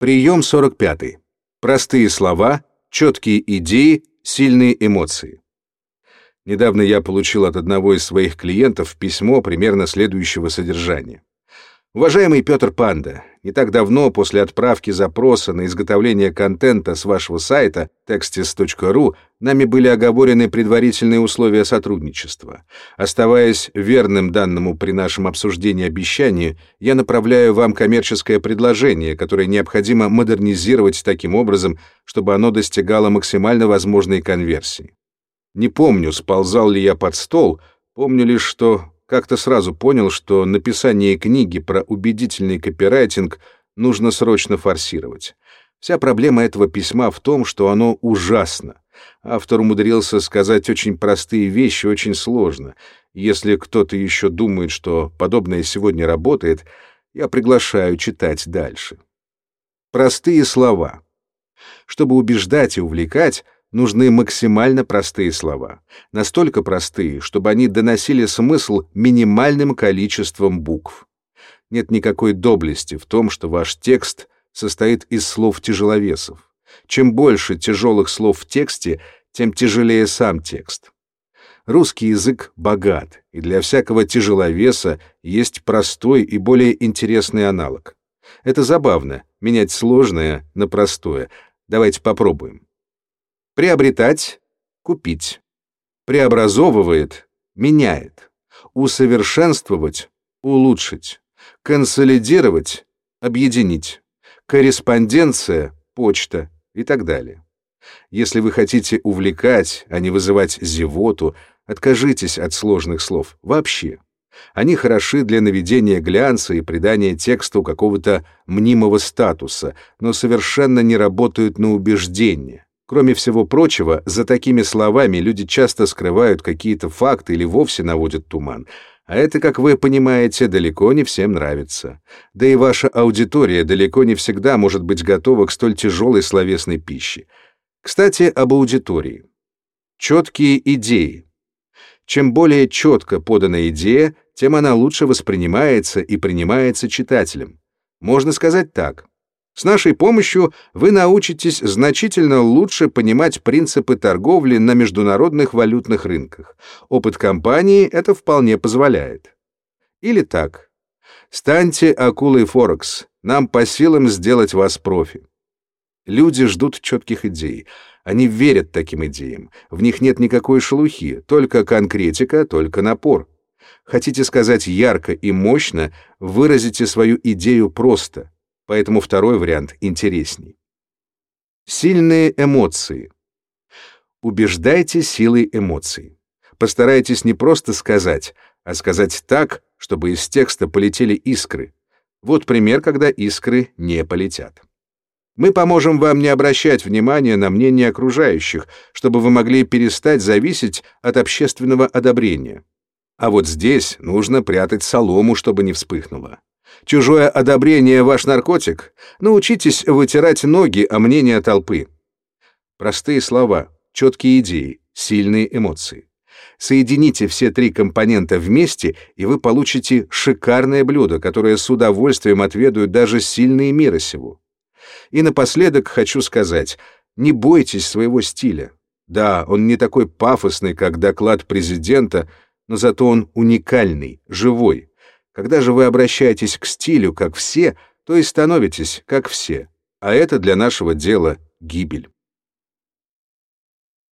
Прием 45. Простые слова, четкие идеи, сильные эмоции. Недавно я получил от одного из своих клиентов письмо примерно следующего содержания. Уважаемый Петр Панда, не так давно после отправки запроса на изготовление контента с вашего сайта textis.ru нами были оговорены предварительные условия сотрудничества. Оставаясь верным данному при нашем обсуждении обещанию, я направляю вам коммерческое предложение, которое необходимо модернизировать таким образом, чтобы оно достигало максимально возможной конверсии. Не помню, сползал ли я под стол, помню лишь, что как-то сразу понял, что написание книги про убедительный копирайтинг нужно срочно форсировать. Вся проблема этого письма в том, что оно ужасно. Автор умудрился сказать очень простые вещи очень сложно. Если кто-то еще думает, что подобное сегодня работает, я приглашаю читать дальше. Простые слова. Чтобы убеждать и увлекать, нужны максимально простые слова. Настолько простые, чтобы они доносили смысл минимальным количеством букв. Нет никакой доблести в том, что ваш текст состоит из слов тяжеловесов. Чем больше тяжелых слов в тексте, тем тяжелее сам текст. Русский язык богат, и для всякого тяжеловеса есть простой и более интересный аналог. Это забавно, менять сложное на простое. Давайте попробуем. Приобретать — купить. Преобразовывает — меняет. Усовершенствовать — улучшить. Консолидировать — объединить. Корреспонденция — почта и так далее. Если вы хотите увлекать, а не вызывать зевоту, откажитесь от сложных слов вообще. Они хороши для наведения глянца и придания тексту какого-то мнимого статуса, но совершенно не работают на убеждение. Кроме всего прочего, за такими словами люди часто скрывают какие-то факты или вовсе наводят туман. А это, как вы понимаете, далеко не всем нравится. Да и ваша аудитория далеко не всегда может быть готова к столь тяжелой словесной пище. Кстати, об аудитории. Четкие идеи. Чем более четко подана идея, тем она лучше воспринимается и принимается читателем. Можно сказать так. С нашей помощью вы научитесь значительно лучше понимать принципы торговли на международных валютных рынках. Опыт компании это вполне позволяет. Или так. Станьте акулой Форекс. Нам по силам сделать вас профи. Люди ждут четких идей. Они верят таким идеям. В них нет никакой шелухи, только конкретика, только напор. Хотите сказать ярко и мощно, выразите свою идею просто поэтому второй вариант интересней. Сильные эмоции. Убеждайте силой эмоций. Постарайтесь не просто сказать, а сказать так, чтобы из текста полетели искры. Вот пример, когда искры не полетят. Мы поможем вам не обращать внимания на мнение окружающих, чтобы вы могли перестать зависеть от общественного одобрения. А вот здесь нужно прятать солому, чтобы не вспыхнуло. Чужое одобрение — ваш наркотик? Научитесь вытирать ноги о мнение толпы. Простые слова, четкие идеи, сильные эмоции. Соедините все три компонента вместе, и вы получите шикарное блюдо, которое с удовольствием отведают даже сильные мира сего. И напоследок хочу сказать, не бойтесь своего стиля. Да, он не такой пафосный, как доклад президента, но зато он уникальный, живой. Когда же вы обращаетесь к стилю, как все, то и становитесь, как все. А это для нашего дела гибель.